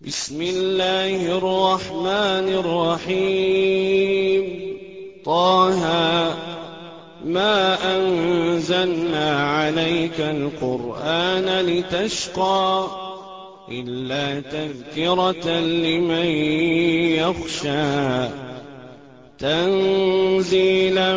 بسم الله الرحمن الرحيم. طه ما أنزلنا عليك القرآن لتشقى إلا تذكرة لمن يخشى. تنزيلا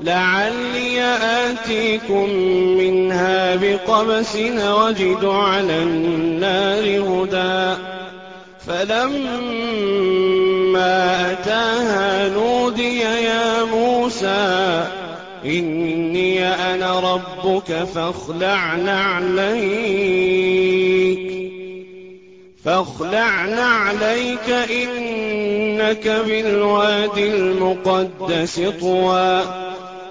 لعلي آتيكم منها بقبس وجد على النار هدى. فلما أتاها نودي يا موسى إني أنا ربك فاخلع نعليك. فاخلع نعليك إنك بالواد المقدس طوى.